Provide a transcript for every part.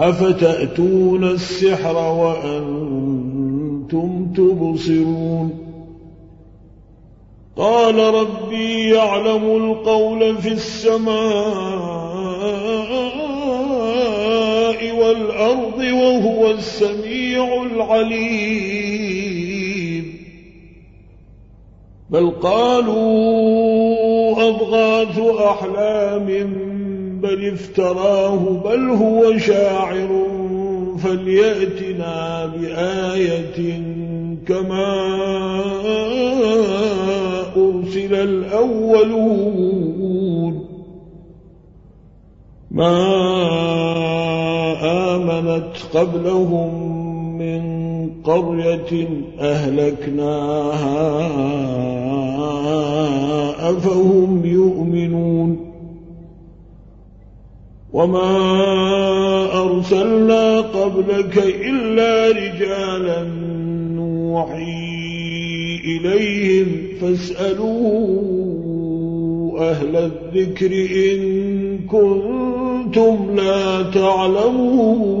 أفتأتون السحر وأنتم تبصرون قال ربي يعلم القول في السماء والأرض وهو السميع العليم بل قالوا أضغاث أحلام بل افتراه بل هو شاعر فليأتنا بآية كما أرسل الأولون. ما آمنت قبلهم من قرية أهلكناها أفهم يؤمنون. وما أرسلنا قبلك إلا رجالا نوحي إليهم فاسألوا أهل الذكر إن كنتم لا تعلمون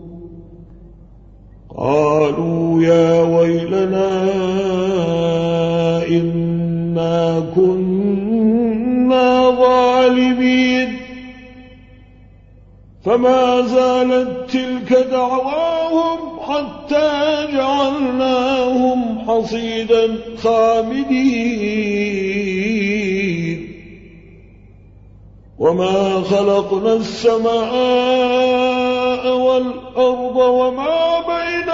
قالوا يا ويلنا إنا كنا ظالمين. فما زالت تلك دعواهم حتى جعلناهم حصيدا خامدين. وما خلقنا السماء والأرض وما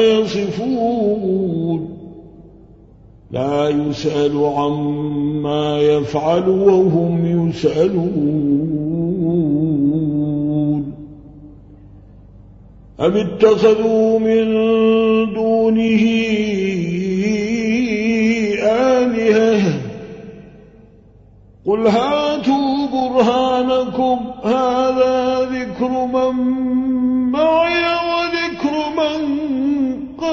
يصفون. لا يسأل عما يفعل وهم يسألون. أم اتخذوا من دونه آلهة؟ قل هاتوا برهانكم هذا ذكر من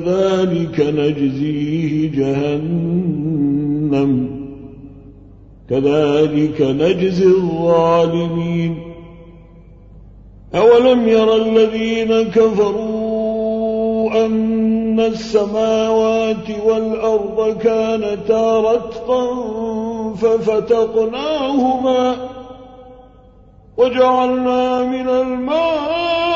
فذلك نجزيه جهنم. كذلك نجزي الظالمين. أولم يرى الذين كفروا أن السماوات والأرض كانتا رتقا ففتقناهما وجعلنا من الماء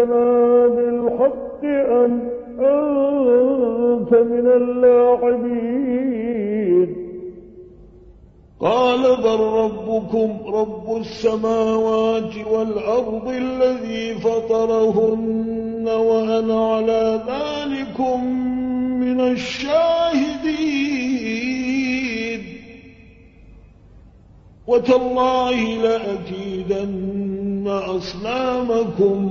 أجئتنا بالحق أم أنت من اللاعبين. قال بل ربكم رب السماوات والأرض الذي فطرهن وأنا على ذلكم من الشاهدين. وتالله لأكيدن أصنامكم.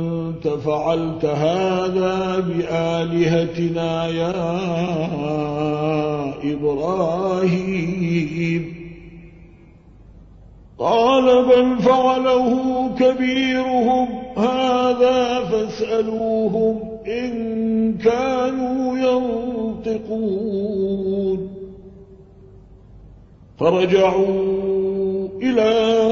فعلت هذا بآلهتنا يا إبراهيم. قال بل فعله كبيرهم هذا فاسألوهم إن كانوا ينطقون. فرجعوا إلى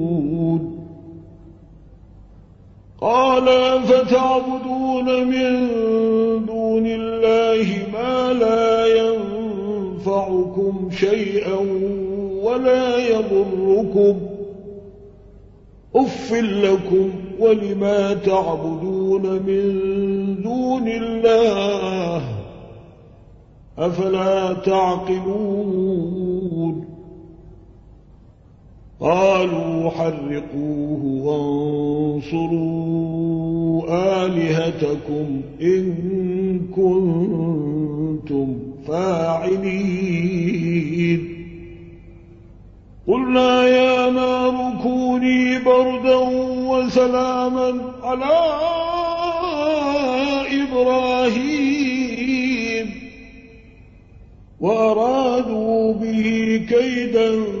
قال فتعبدون من دون الله ما لا ينفعكم شيئا ولا يضركم أف لكم ولما تعبدون من دون الله أفلا تعقلون قالوا حرقوه وانصروا آلهتكم إن كنتم فاعلين. قلنا يا نار كوني بردا وسلاما على إبراهيم. وأرادوا به كيدا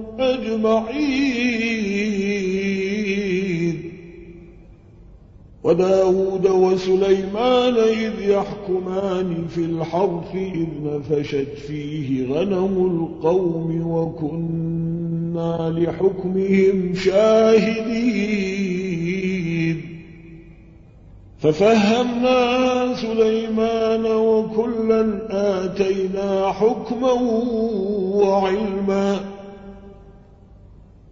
أجمعين. وداود وسليمان إذ يحكمان في الحرث إذ نفشت فيه غنم القوم وكنا لحكمهم شاهدين. ففهمنا سليمان وكلا آتينا حكما وعلما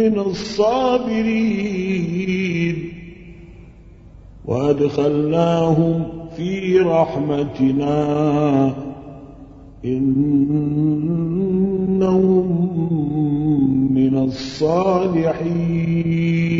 من الصابرين. وأدخلناهم في رحمتنا. إنهم من الصالحين.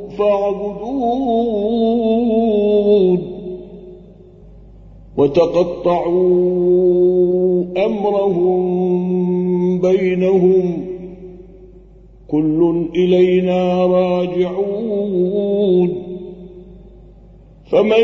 فاعبدون وتقطعوا أمرهم بينهم. كل إلينا راجعون. فمن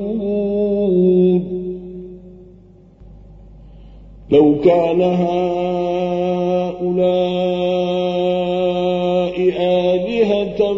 لو كان هؤلاء آلهة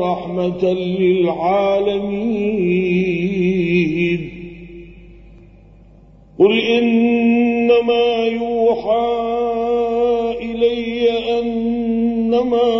رحمة للعالمين. قل إنما يوحى إلي أنما